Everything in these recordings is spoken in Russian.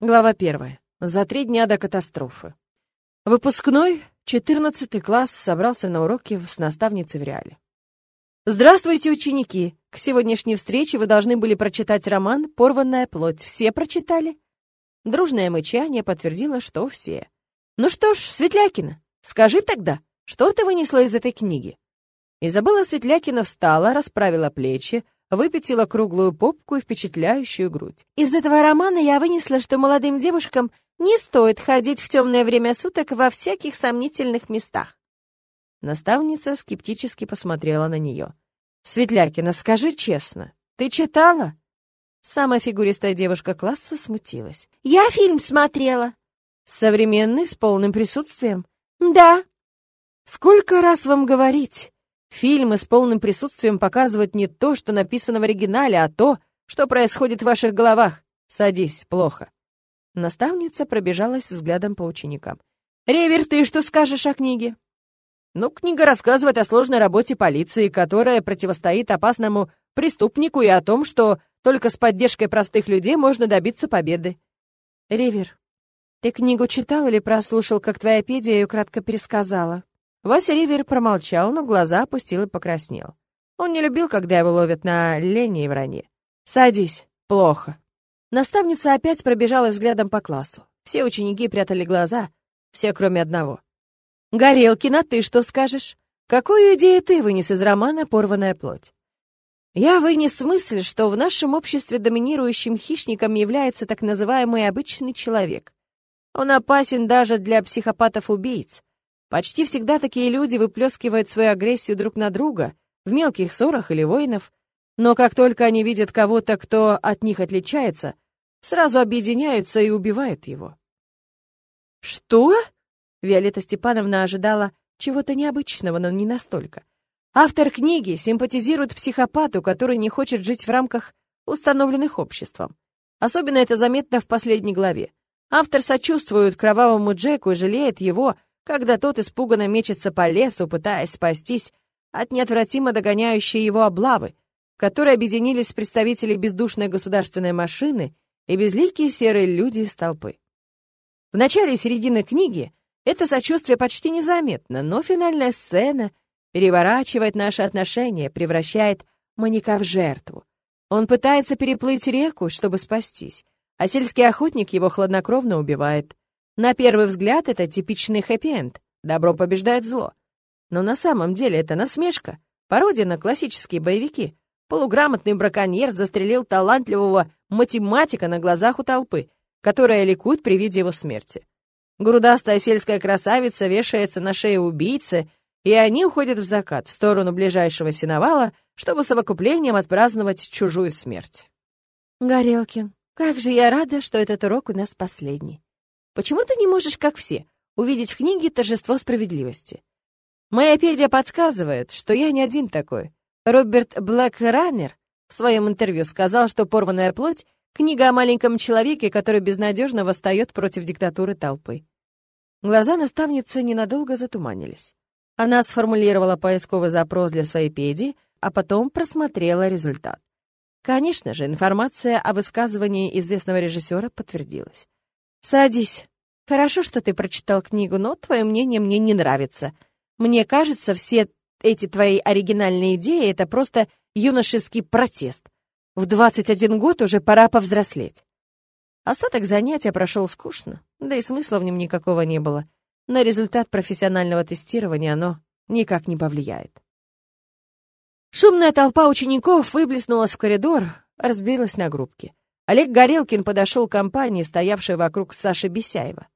Глава первая. За три дня до катастрофы. Выпускной, 14 класс, собрался на уроки с наставницей в реале. Здравствуйте, ученики! К сегодняшней встрече вы должны были прочитать роман «Порванная плоть». Все прочитали? Дружное мычание подтвердило, что все. Ну что ж, Светлякина, скажи тогда, что ты вынесла из этой книги? Изабелла Светлякина встала, расправила плечи, выпятила круглую попку и впечатляющую грудь. Из этого романа я вынесла, что молодым девушкам не стоит ходить в темное время суток во всяких сомнительных местах. Наставница скептически посмотрела на нее. «Светлякина, скажи честно, ты читала?» Самая фигуристая девушка класса смутилась. «Я фильм смотрела». «Современный, с полным присутствием?» «Да». «Сколько раз вам говорить? Фильмы с полным присутствием показывают не то, что написано в оригинале, а то, что происходит в ваших головах. Садись, плохо». Наставница пробежалась взглядом по ученикам. «Ревер, ты что скажешь о книге?» «Ну, книга рассказывает о сложной работе полиции, которая противостоит опасному преступнику и о том, что только с поддержкой простых людей можно добиться победы». «Ривер, ты книгу читал или прослушал, как твоя педия ее кратко пересказала?» Вася Ривер промолчал, но глаза опустил и покраснел. Он не любил, когда его ловят на лени и вранье. «Садись. Плохо». Наставница опять пробежала взглядом по классу. Все ученики прятали глаза, все кроме одного. «Горелкина, ты что скажешь? Какую идею ты вынес из романа «Порванная плоть»?» Я вынес мысль, что в нашем обществе доминирующим хищником является так называемый обычный человек. Он опасен даже для психопатов-убийц. Почти всегда такие люди выплескивают свою агрессию друг на друга, в мелких ссорах или войнах, но как только они видят кого-то, кто от них отличается, сразу объединяются и убивают его. «Что?» — Виолетта Степановна ожидала чего-то необычного, но не настолько. Автор книги симпатизирует психопату, который не хочет жить в рамках установленных обществом. Особенно это заметно в последней главе. Автор сочувствует кровавому Джеку и жалеет его, когда тот испуганно мечется по лесу, пытаясь спастись от неотвратимо догоняющей его облавы, в которой объединились представители бездушной государственной машины и безликие серые люди из толпы. В начале и середине книги это сочувствие почти незаметно, но финальная сцена переворачивает наши отношения, превращает маньяка в жертву. Он пытается переплыть реку, чтобы спастись, а сельский охотник его хладнокровно убивает. На первый взгляд это типичный хэппи-энд. Добро побеждает зло. Но на самом деле это насмешка, пародия на классические боевики. Полуграмотный браконьер застрелил талантливого математика на глазах у толпы, которая ликует при виде его смерти. Грудастая сельская красавица вешается на шее убийцы, и они уходят в закат, в сторону ближайшего сеновала, чтобы совокуплением отпраздновать чужую смерть. Горелкин, как же я рада, что этот урок у нас последний. Почему ты не можешь, как все, увидеть в книге торжество справедливости? Моя педия подсказывает, что я не один такой. Роберт Блэкранер в своем интервью сказал, что «Порванная плоть» — книга о маленьком человеке, который безнадежно восстает против диктатуры толпы. Глаза наставницы ненадолго затуманились. Она сформулировала поисковый запрос для своей педии, а потом просмотрела результат. Конечно же, информация о высказывании известного режиссера подтвердилась. «Садись. Хорошо, что ты прочитал книгу, но твое мнение мне не нравится. Мне кажется, все эти твои оригинальные идеи — это просто юношеский протест. В 21 год уже пора повзрослеть». Остаток занятия прошел скучно, да и смысла в нем никакого не было. На результат профессионального тестирования оно никак не повлияет. Шумная толпа учеников выплеснулась в коридор, разбилась на группки. Олег Горелкин подошел к компании, стоявшей вокруг Саши Бесяева.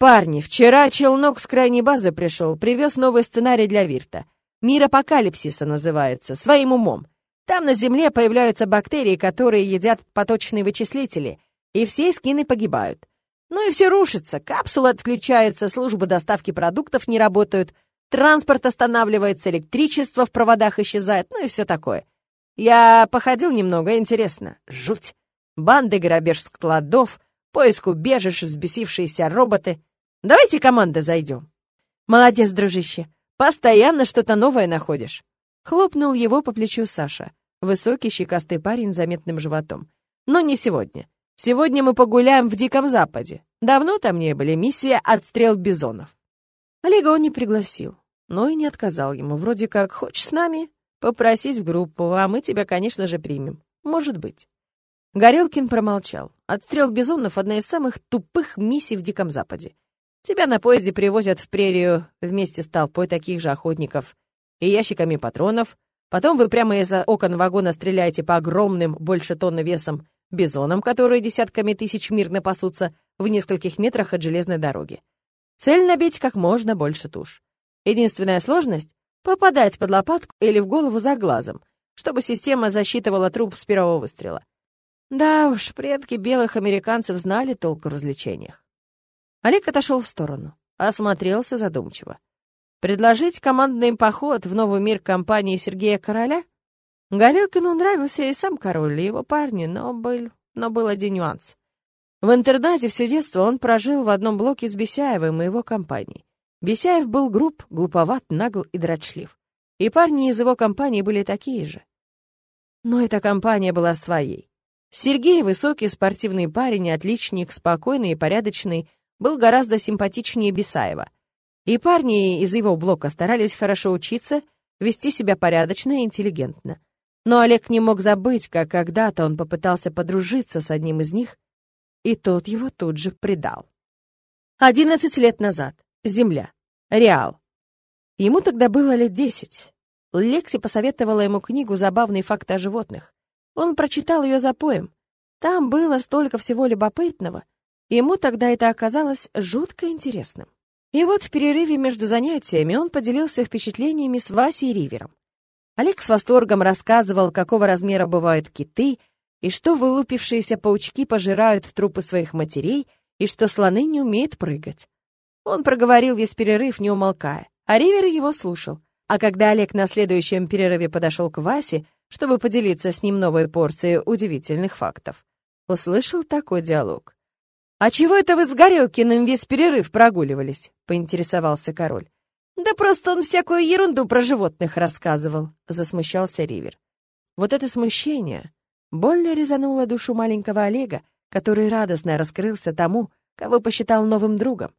«Парни, вчера челнок с крайней базы пришел, привез новый сценарий для Вирта. Мир апокалипсиса называется, своим умом. Там на Земле появляются бактерии, которые едят поточные вычислители, и все скины погибают. Ну и все рушится, капсулы отключаются, службы доставки продуктов не работают, транспорт останавливается, электричество в проводах исчезает, ну и все такое. Я походил немного, интересно. Жуть. Банды, грабеж складов, поиск убежищ, взбесившиеся роботы. Давайте команда зайдем. Молодец, дружище. Постоянно что-то новое находишь. Хлопнул его по плечу Саша. Высокий, щекастый парень с заметным животом. Но не сегодня. Сегодня мы погуляем в Диком Западе. Давно там не были, миссия «Отстрел бизонов». Олега он не пригласил, но и не отказал ему. Вроде как, хочешь с нами? Попросить в группу, а мы тебя, конечно же, примем. Может быть. Горелкин промолчал. Отстрел бизонов — одна из самых тупых миссий в Диком Западе. Тебя на поезде привозят в прерию вместе с толпой таких же охотников и ящиками патронов. Потом вы прямо из окон вагона стреляете по огромным, больше тонны весом, бизонам, которые десятками тысяч мирно пасутся в нескольких метрах от железной дороги. Цель набить как можно больше туш. Единственная сложность — попадать под лопатку или в голову за глазом, чтобы система засчитывала труп с первого выстрела. Да уж, предки белых американцев знали толк в развлечениях. Олег отошел в сторону, осмотрелся задумчиво. Предложить командный поход в новый мир компании Сергея Короля? Галилкину нравился и сам король, и его парни, но был, но был один нюанс. В интернате все детство он прожил в одном блоке с Бесяевым и его компанией. Бесяев был груб, глуповат, нагл и дрочлив. И парни из его компании были такие же. Но эта компания была своей. Сергей, высокий спортивный парень, отличник, спокойный и порядочный, был гораздо симпатичнее Бесаева. И парни из его блока старались хорошо учиться, вести себя порядочно и интеллигентно. Но Олег не мог забыть, как когда-то он попытался подружиться с одним из них, и тот его тут же предал. Одиннадцать лет назад. Земля. Реал. Ему тогда было лет десять. Лекси посоветовала ему книгу «Забавные факты о животных». Он прочитал ее за поем. Там было столько всего любопытного — Ему тогда это оказалось жутко интересным. И вот в перерыве между занятиями он поделился впечатлениями с Васей Ривером. Олег с восторгом рассказывал, какого размера бывают киты, и что вылупившиеся паучки пожирают трупы своих матерей, и что слоны не умеют прыгать. Он проговорил весь перерыв, не умолкая, а Ривер его слушал. А когда Олег на следующем перерыве подошел к Васе, чтобы поделиться с ним новой порцией удивительных фактов, услышал такой диалог. «А чего это вы с Горелкиным весь перерыв прогуливались?» — поинтересовался король. «Да просто он всякую ерунду про животных рассказывал», — засмущался Ривер. Вот это смущение больно резануло душу маленького Олега, который радостно раскрылся тому, кого посчитал новым другом.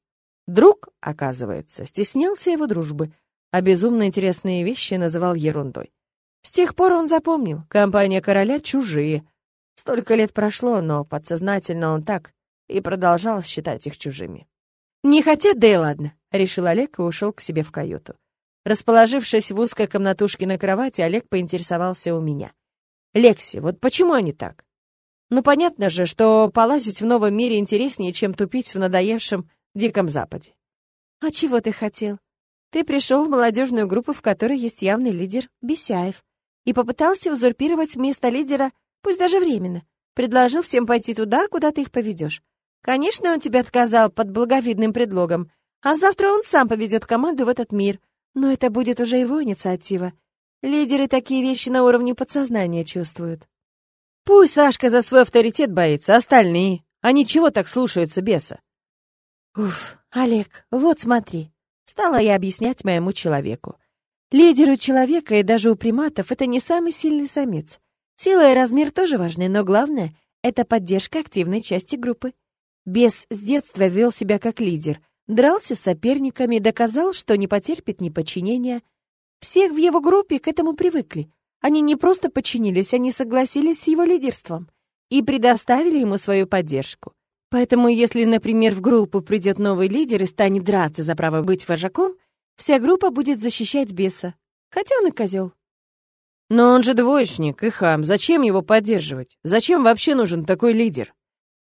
Друг, оказывается, стеснялся его дружбы, а безумно интересные вещи называл ерундой. С тех пор он запомнил, компания короля чужие. Столько лет прошло, но подсознательно он так и продолжал считать их чужими. «Не хотят, да и ладно», — решил Олег и ушел к себе в каюту. Расположившись в узкой комнатушке на кровати, Олег поинтересовался у меня. «Лекси, вот почему они так?» «Ну, понятно же, что полазить в новом мире интереснее, чем тупить в надоевшем Диком Западе». «А чего ты хотел? Ты пришел в молодежную группу, в которой есть явный лидер Бесяев, и попытался узурпировать место лидера, пусть даже временно. Предложил всем пойти туда, куда ты их поведешь. Конечно, он тебе отказал под благовидным предлогом, а завтра он сам поведет команду в этот мир, но это будет уже его инициатива. Лидеры такие вещи на уровне подсознания чувствуют. Пусть Сашка за свой авторитет боится, остальные. Они чего так слушаются беса? Уф, Олег, вот смотри. Стала я объяснять моему человеку. Лидер у человека и даже у приматов — это не самый сильный самец. Сила и размер тоже важны, но главное — это поддержка активной части группы. Бес с детства вел себя как лидер, дрался с соперниками, доказал, что не потерпит ни подчинения. Всех в его группе к этому привыкли. Они не просто подчинились, они согласились с его лидерством и предоставили ему свою поддержку. Поэтому, если, например, в группу придет новый лидер и станет драться за право быть вожаком, вся группа будет защищать беса. Хотя он и козел. Но он же двоечник и хам, зачем его поддерживать? Зачем вообще нужен такой лидер?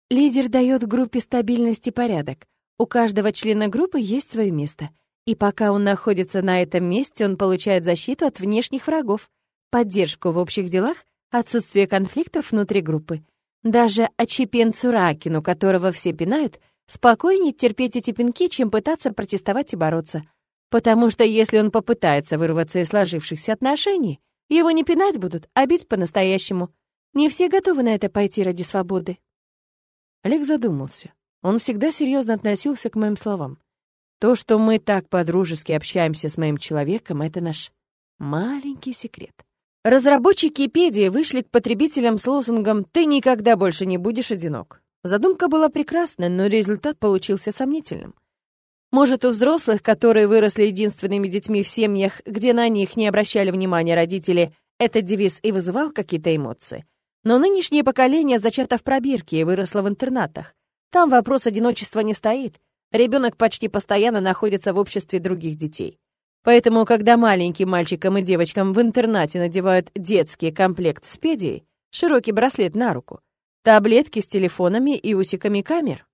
Лидер дает группе стабильность и порядок. У каждого члена группы есть свое место. И пока он находится на этом месте, он получает защиту от внешних врагов, поддержку в общих делах, отсутствие конфликтов внутри группы. Даже очепенцу Ракину, которого все пинают, спокойнее терпеть эти пинки, чем пытаться протестовать и бороться. Потому что если он попытается вырваться из сложившихся отношений, его не пинать будут, а бить по-настоящему. Не все готовы на это пойти ради свободы. Олег задумался. Он всегда серьезно относился к моим словам. То, что мы так по-дружески общаемся с моим человеком, это наш маленький секрет. Разработчики Педии вышли к потребителям с лозунгом «Ты никогда больше не будешь одинок». Задумка была прекрасной, но результат получился сомнительным. Может, у взрослых, которые выросли единственными детьми в семьях, где на них не обращали внимания родители, этот девиз и вызывал какие-то эмоции. Но нынешнее поколение зачато в пробирке и выросло в интернатах. Там вопрос одиночества не стоит. Ребенок почти постоянно находится в обществе других детей. Поэтому, когда маленьким мальчикам и девочкам в интернате надевают детский комплект с педией, широкий браслет на руку, таблетки с телефонами и усиками камер,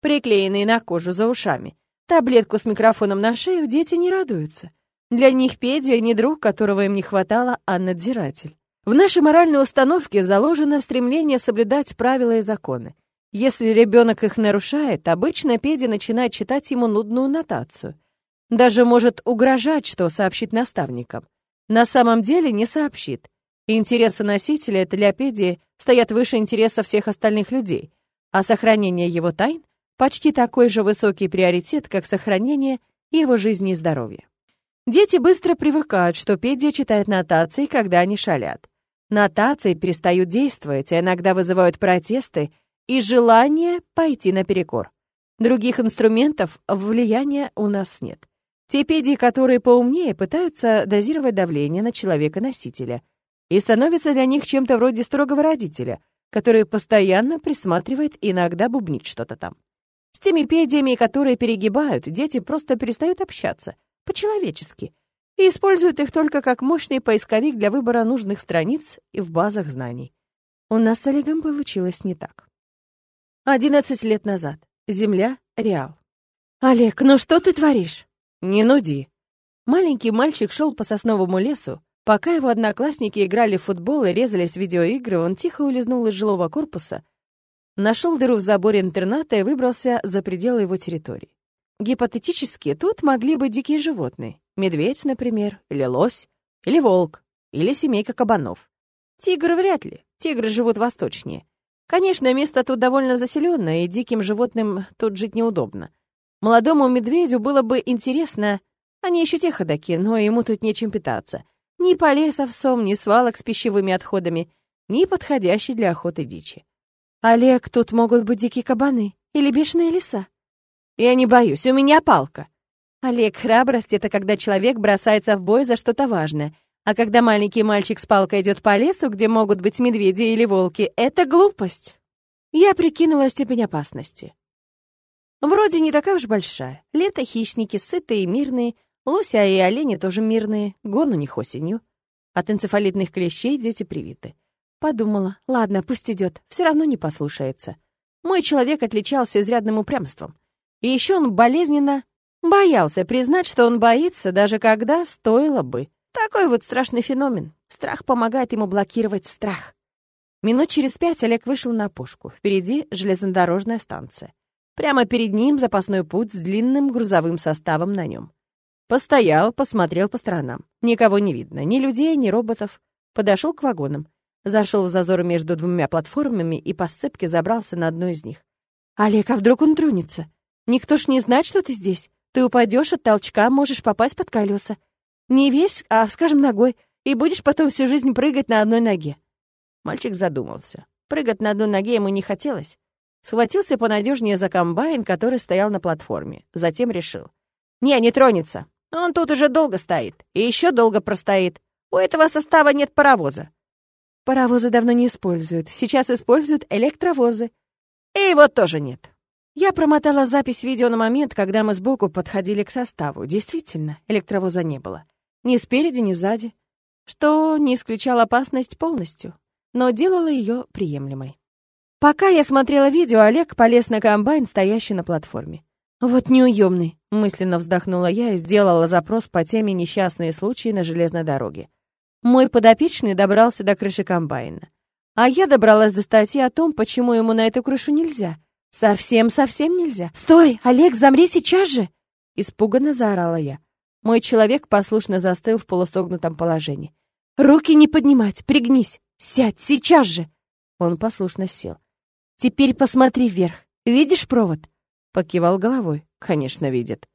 приклеенные на кожу за ушами, таблетку с микрофоном на шею, дети не радуются. Для них педия не друг, которого им не хватало, а надзиратель. В нашей моральной установке заложено стремление соблюдать правила и законы. Если ребенок их нарушает, обычно педия начинает читать ему нудную нотацию — даже может угрожать, что сообщит наставникам. На самом деле не сообщит. Интересы носителя для педии стоят выше интереса всех остальных людей, а сохранение его тайн почти такой же высокий приоритет, как сохранение его жизни и здоровья. Дети быстро привыкают, что педия читает нотации, когда они шалят. Нотации перестают действовать, а иногда вызывают протесты и желание пойти наперекор. Других инструментов влияния у нас нет. Те педи, которые поумнее, пытаются дозировать давление на человека-носителя и становятся для них чем-то вроде строгого родителя, который постоянно присматривает и иногда бубнит что-то там. С теми педиями, которые перегибают, дети просто перестают общаться, по-человечески, и используют их только как мощный поисковик для выбора нужных страниц и в базах знаний. У нас с Олегом получилось не так. 11 лет назад. Земля, Реал. «Олег, ну что ты творишь?» «Не нуди». Маленький мальчик шел по сосновому лесу. Пока его одноклассники играли в футбол и резались в видеоигры, он тихо улизнул из жилого корпуса, нашел дыру в заборе интерната и выбрался за пределы его территории. Гипотетически, тут могли быть дикие животные. Медведь, например, или лось, или волк, или семейка кабанов. Тигр вряд ли. Тигры живут восточнее. Конечно, место тут довольно заселенное, и диким животным тут жить неудобно. Молодому медведю было бы интересно, они еще те ходаки, но ему тут нечем питаться. Ни полей с ни свалок с пищевыми отходами, ни подходящей для охоты дичи. «Олег, тут могут быть дикие кабаны или бешеные лиса». «Я не боюсь, у меня палка». Олег, храбрость — это когда человек бросается в бой за что-то важное, а когда маленький мальчик с палкой идет по лесу, где могут быть медведи или волки, это глупость. Я прикинула степень опасности. Вроде не такая уж большая. Лето хищники сытые и мирные, лося и олени тоже мирные, гон у них осенью. От энцефалитных клещей дети привиты. Подумала, ладно, пусть идет, все равно не послушается. Мой человек отличался изрядным упрямством. И еще он болезненно боялся признать, что он боится, даже когда стоило бы. Такой вот страшный феномен. Страх помогает ему блокировать страх. Минут через пять Олег вышел на опушку. Впереди железнодорожная станция. Прямо перед ним запасной путь с длинным грузовым составом на нем. Постоял, посмотрел по сторонам. Никого не видно, ни людей, ни роботов. Подошел к вагонам. Зашел в зазор между двумя платформами и по сцепке забрался на одну из них. «Олег, а вдруг он тронется? Никто ж не знает, что ты здесь. Ты упадешь от толчка, можешь попасть под колеса. Не весь, а, скажем, ногой, и будешь потом всю жизнь прыгать на одной ноге». Мальчик задумался. Прыгать на одной ноге ему не хотелось. Схватился понадежнее за комбайн, который стоял на платформе. Затем решил. «Не, не тронется. Он тут уже долго стоит. И еще долго простоит. У этого состава нет паровоза». Паровозы давно не используют. Сейчас используют электровозы. И его тоже нет. Я промотала запись видео на момент, когда мы сбоку подходили к составу. Действительно, электровоза не было. Ни спереди, ни сзади. Что не исключало опасность полностью, но делало ее приемлемой. Пока я смотрела видео, Олег полез на комбайн, стоящий на платформе. «Вот неуемный», — мысленно вздохнула я и сделала запрос по теме «Несчастные случаи на железной дороге». Мой подопечный добрался до крыши комбайна. А я добралась до статьи о том, почему ему на эту крышу нельзя. Совсем-совсем нельзя. «Стой! Олег, замри сейчас же!» Испуганно заорала я. Мой человек послушно застыл в полусогнутом положении. «Руки не поднимать! Пригнись! Сядь! Сейчас же!» Он послушно сел. «Теперь посмотри вверх. Видишь провод?» Покивал головой. «Конечно, видит».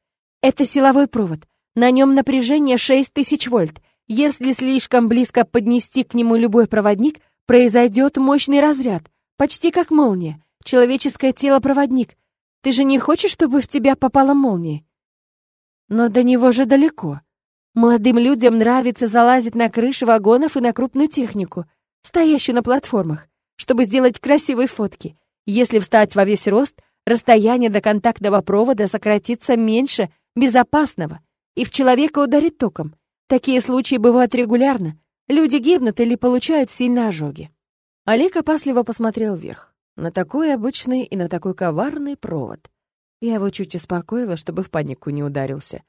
«Это силовой провод. На нем напряжение 6000 вольт. Если слишком близко поднести к нему любой проводник, произойдет мощный разряд, почти как молния. Человеческое тело — проводник. Ты же не хочешь, чтобы в тебя попала молния? Но до него же далеко. Молодым людям нравится залазить на крыши вагонов и на крупную технику, стоящую на платформах, чтобы сделать красивые фотки. Если встать во весь рост, расстояние до контактного провода сократится меньше безопасного, и в человека ударит током. Такие случаи бывают регулярно. Люди гибнут или получают сильные ожоги. Олег опасливо посмотрел вверх. На такой обычный и на такой коварный провод. Я его чуть успокоила, чтобы в панику не ударился.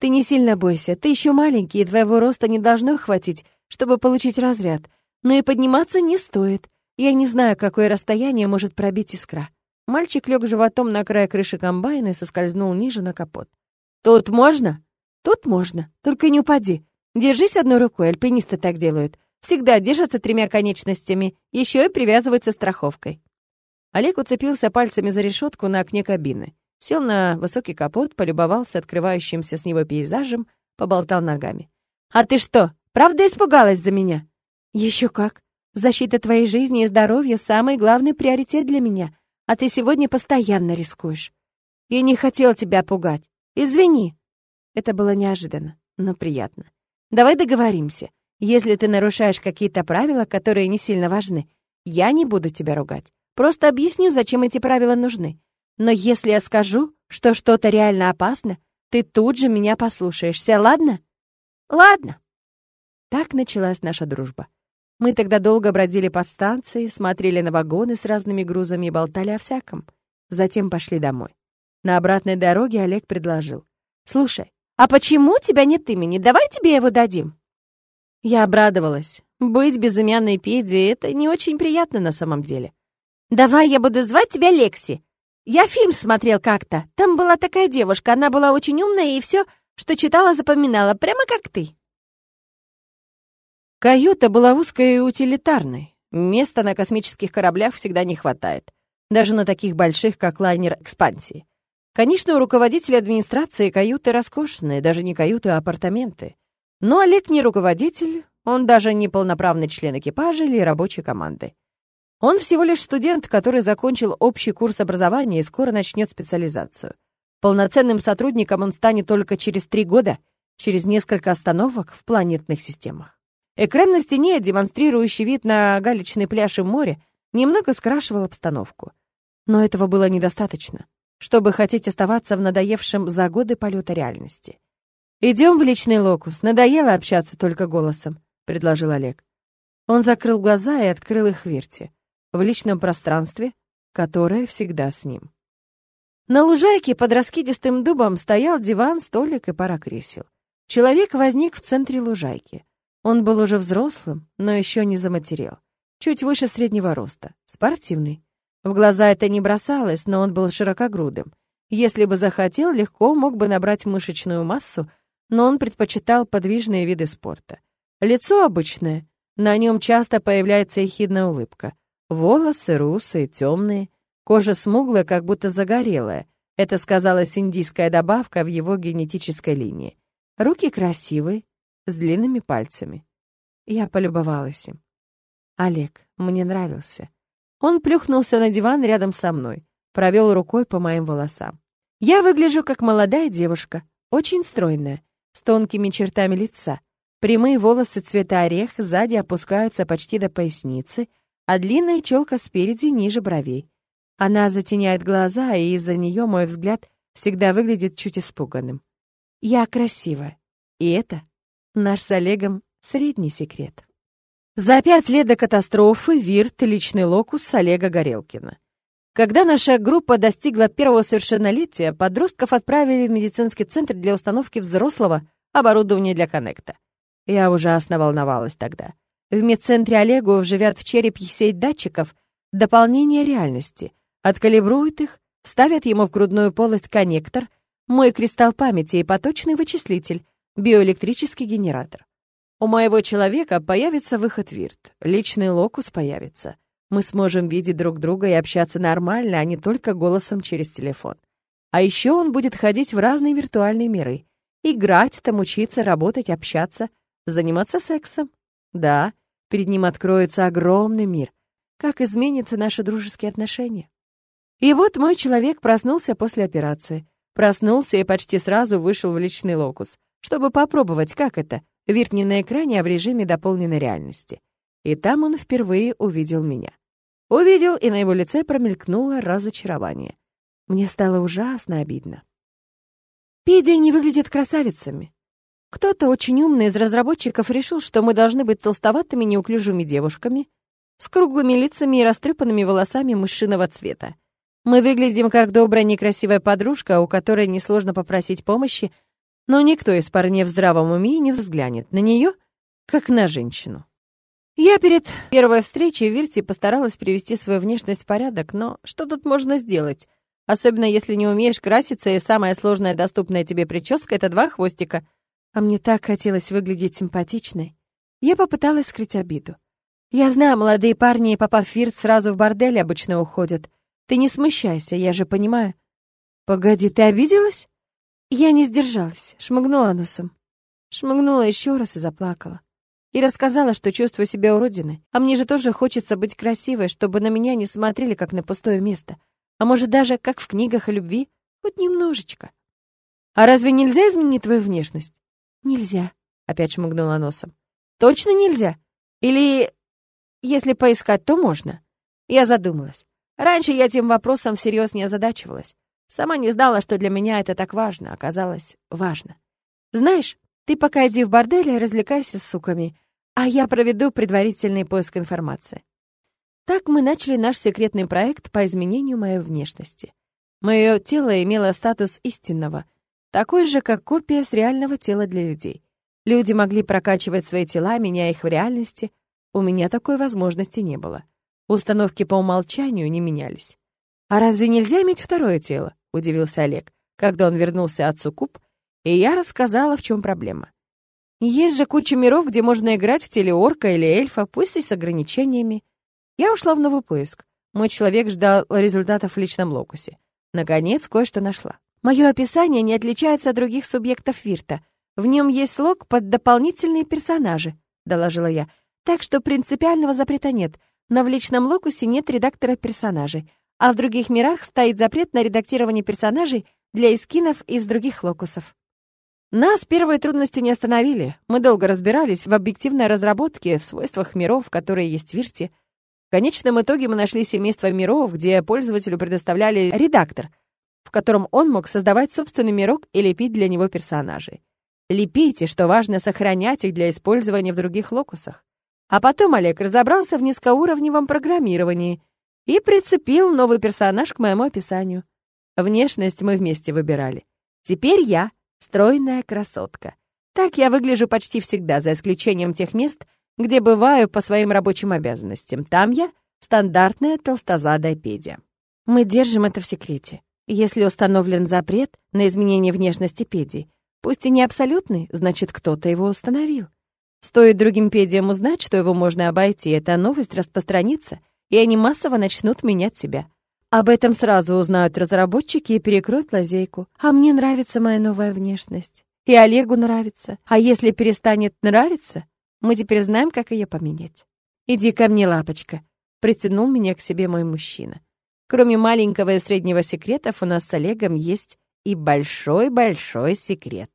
«Ты не сильно бойся, ты еще маленький, и твоего роста не должно хватить, чтобы получить разряд. Но и подниматься не стоит. Я не знаю, какое расстояние может пробить искра». Мальчик лег животом на край крыши комбайна и соскользнул ниже на капот. «Тут можно?» «Тут можно, только не упади. Держись одной рукой, альпинисты так делают. Всегда держатся тремя конечностями, еще и привязываются страховкой». Олег уцепился пальцами за решетку на окне кабины, сел на высокий капот, полюбовался открывающимся с него пейзажем, поболтал ногами. «А ты что, правда испугалась за меня?» «Еще как. Защита твоей жизни и здоровья — самый главный приоритет для меня, а ты сегодня постоянно рискуешь. Я не хотел тебя пугать. Извини». Это было неожиданно, но приятно. «Давай договоримся. Если ты нарушаешь какие-то правила, которые не сильно важны, я не буду тебя ругать. Просто объясню, зачем эти правила нужны. Но если я скажу, что что-то реально опасно, ты тут же меня послушаешься, ладно? Ладно. Так началась наша дружба. Мы тогда долго бродили по станции, смотрели на вагоны с разными грузами и болтали о всяком. Затем пошли домой. На обратной дороге Олег предложил. «Слушай, а почему у тебя нет имени? Давай тебе его дадим». Я обрадовалась. Быть безымянной Педи — это не очень приятно на самом деле. «Давай я буду звать тебя Лекси. Я фильм смотрел как-то. Там была такая девушка, она была очень умная и все, что читала, запоминала, прямо как ты». Каюта была узкой и утилитарной. Места на космических кораблях всегда не хватает. Даже на таких больших, как лайнер «Экспансии». Конечно, у руководителя администрации каюты роскошные, даже не каюты, а апартаменты. Но Олег не руководитель, он даже не полноправный член экипажа или рабочей команды. Он всего лишь студент, который закончил общий курс образования и скоро начнет специализацию. Полноценным сотрудником он станет только через три года, через несколько остановок в планетных системах. Экран на стене, демонстрирующий вид на галечный пляж и море, немного скрашивал обстановку. Но этого было недостаточно, чтобы хотеть оставаться в надоевшем за годы полета реальности. «Идем в личный локус, надоело общаться только голосом», — предложил Олег. Он закрыл глаза и открыл их Верте в личном пространстве, которое всегда с ним. На лужайке под раскидистым дубом стоял диван, столик и пара кресел. Человек возник в центре лужайки. Он был уже взрослым, но еще не заматерел. Чуть выше среднего роста, спортивный. В глаза это не бросалось, но он был широкогрудым. Если бы захотел, легко мог бы набрать мышечную массу, но он предпочитал подвижные виды спорта. Лицо обычное, на нем часто появляется ехидная улыбка. Волосы русые, темные, кожа смуглая, как будто загорелая. Это сказалась индийская добавка в его генетической линии. Руки красивые, с длинными пальцами. Я полюбовалась им. Олег мне нравился. Он плюхнулся на диван рядом со мной, провел рукой по моим волосам. Я выгляжу как молодая девушка, очень стройная, с тонкими чертами лица. Прямые волосы цвета орех сзади опускаются почти до поясницы — а длинная челка спереди ниже бровей. Она затеняет глаза, и из-за нее мой взгляд всегда выглядит чуть испуганным. Я красивая, и это наш с Олегом средний секрет. За пять лет до катастрофы Вирт — личный локус Олега Горелкина. Когда наша группа достигла первого совершеннолетия, подростков отправили в медицинский центр для установки взрослого оборудования для коннекта. Я ужасно волновалась тогда. В медцентре Олегу вживят в череп сеть датчиков, дополнение реальности, откалибруют их, вставят ему в грудную полость коннектор, мой кристалл памяти и поточный вычислитель, биоэлектрический генератор. У моего человека появится выход ВИРТ, личный локус появится. Мы сможем видеть друг друга и общаться нормально, а не только голосом через телефон. А еще он будет ходить в разные виртуальные миры, играть там, учиться, работать, общаться — Заниматься сексом? Да, перед ним откроется огромный мир. Как изменятся наши дружеские отношения? И вот мой человек проснулся после операции. Проснулся и почти сразу вышел в личный локус, чтобы попробовать, как это — вирт не на экране, а в режиме дополненной реальности. И там он впервые увидел меня. Увидел, и на его лице промелькнуло разочарование. Мне стало ужасно обидно. Педия не выглядит красавицами. Кто-то очень умный из разработчиков решил, что мы должны быть толстоватыми неуклюжими девушками, с круглыми лицами и растрепанными волосами мышиного цвета. Мы выглядим как добрая некрасивая подружка, у которой несложно попросить помощи, но никто из парней в здравом уме не взглянет на нее, как на женщину. Я перед первой встречей в Вирте постаралась привести свою внешность в порядок, но что тут можно сделать? Особенно если не умеешь краситься, и самая сложная доступная тебе прическа — это два хвостика. А мне так хотелось выглядеть симпатичной. Я попыталась скрыть обиду. Я знаю, молодые парни, попав в Вирт, сразу в бордель обычно уходят — ты не смущайся, я же понимаю. Погоди, ты обиделась? Я не сдержалась, шмыгнула носом. Шмыгнула еще раз и заплакала. И рассказала, что чувствую себя уродиной. А мне же тоже хочется быть красивой, чтобы на меня не смотрели, как на пустое место. А может, даже как в книгах о любви? Хоть немножечко. А разве нельзя изменить твою внешность? Нельзя, опять шмыгнула носом. Точно нельзя? Или если поискать, то можно? Я задумалась. Раньше я этим вопросом всерьез не озадачивалась. Сама не знала, что для меня это так важно. Оказалось, важно. Знаешь, ты пока иди в бордель и развлекайся с суками, а я проведу предварительный поиск информации. Так мы начали наш секретный проект по изменению моей внешности. Мое тело имело статус истинного, такой же, как копия с реального тела для людей. Люди могли прокачивать свои тела, меняя их в реальности. У меня такой возможности не было. Установки по умолчанию не менялись. «А разве нельзя иметь второе тело?» — удивился Олег, когда он вернулся от Суккуб, и я рассказала, в чем проблема. Есть же куча миров, где можно играть в теле орка или эльфа, пусть и с ограничениями. Я ушла в новый поиск. Мой человек ждал результатов в личном локусе. Наконец, кое-что нашла. Мое описание не отличается от других субъектов Вирта. В нем есть слог под дополнительные персонажи, доложила я. Так что принципиального запрета нет — но в личном локусе нет редактора персонажей, а в других мирах стоит запрет на редактирование персонажей для эскинов из других локусов. Нас первые трудности не остановили. Мы долго разбирались в объективной разработке, в свойствах миров, которые есть в Вирте. В конечном итоге мы нашли семейство миров, где пользователю предоставляли редактор, в котором он мог создавать собственный мирок и лепить для него персонажей. Лепить, и, что важно, сохранять их для использования в других локусах. А потом Олег разобрался в низкоуровневом программировании и прицепил новый персонаж к моему описанию. Внешность мы вместе выбирали. Теперь я стройная красотка. Так я выгляжу почти всегда, за исключением тех мест, где бываю по своим рабочим обязанностям. Там я стандартная толстозадая педия. Мы держим это в секрете. Если установлен запрет на изменение внешности педии, пусть и не абсолютный, значит, кто-то его установил. Стоит другим педиям узнать, что его можно обойти, эта новость распространится, и они массово начнут менять себя. Об этом сразу узнают разработчики и перекроют лазейку. А мне нравится моя новая внешность. И Олегу нравится. А если перестанет нравиться, мы теперь знаем, как ее поменять. «Иди ко мне, лапочка», — притянул меня к себе мой мужчина. Кроме маленького и среднего секретов, у нас с Олегом есть и большой-большой секрет.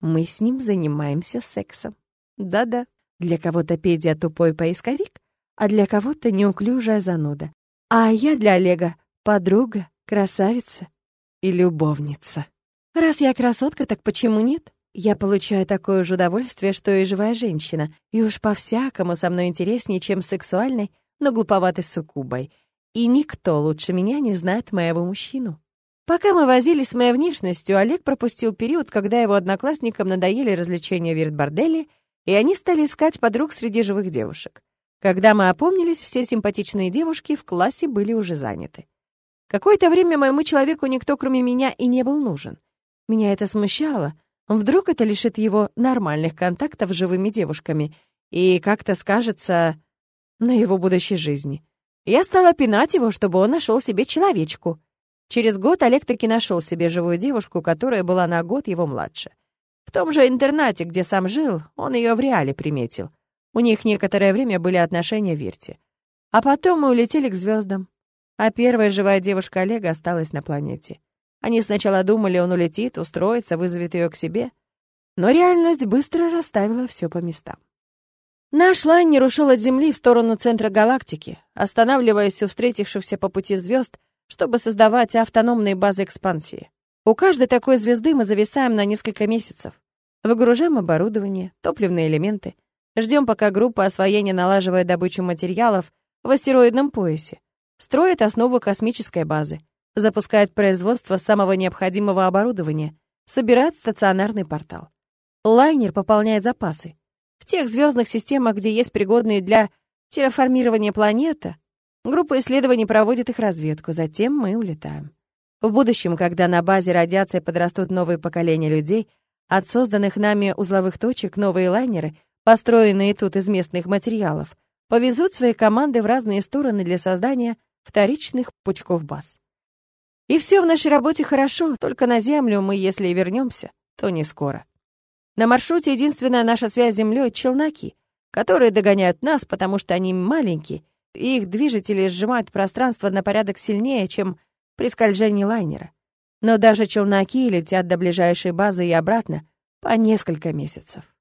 Мы с ним занимаемся сексом. Да-да, для кого-то Педия тупой поисковик, а для кого-то неуклюжая зануда. А я для Олега подруга, красавица и любовница. Раз я красотка, так почему нет? Я получаю такое же удовольствие, что и живая женщина, и уж по-всякому со мной интереснее, чем сексуальной, но глуповатой суккубой. И никто лучше меня не знает моего мужчину. Пока мы возились с моей внешностью, Олег пропустил период, когда его одноклассникам надоели развлечения в вирт-борделе, и они стали искать подруг среди живых девушек. Когда мы опомнились, все симпатичные девушки в классе были уже заняты. Какое-то время моему человеку никто, кроме меня, и не был нужен. Меня это смущало. Вдруг это лишит его нормальных контактов с живыми девушками и как-то скажется на его будущей жизни. Я стала пинать его, чтобы он нашел себе человечку. Через год Олег таки нашел себе живую девушку, которая была на год его младше. том же интернате, где сам жил, он ее в реале приметил. У них некоторое время были отношения Вирте. А потом мы улетели к звездам. А первая живая девушка Олега осталась на планете. Они сначала думали, он улетит, устроится, вызовет ее к себе. Но реальность быстро расставила все по местам. Наш лайнер ушел от Земли в сторону центра галактики, останавливаясь у встретившихся по пути звезд, чтобы создавать автономные базы экспансии. У каждой такой звезды мы зависаем на несколько месяцев. Выгружаем оборудование, топливные элементы, ждем, пока группа освоения налаживает добычу материалов в астероидном поясе, строит основу космической базы, запускает производство самого необходимого оборудования, собирает стационарный портал. Лайнер пополняет запасы. В тех звездных системах, где есть пригодные для терраформирования планета, группа исследований проводит их разведку, затем мы улетаем. В будущем, когда на базе радиации подрастут новые поколения людей, от созданных нами узловых точек новые лайнеры, построенные тут из местных материалов, повезут свои команды в разные стороны для создания вторичных пучков баз. И все в нашей работе хорошо, только на Землю мы, если и вернемся, то не скоро. На маршруте единственная наша связь с Землей — челноки, которые догоняют нас, потому что они маленькие, и их движители сжимают пространство на порядок сильнее, чем при скольжении лайнера. Но даже челноки летят до ближайшей базы и обратно по несколько месяцев.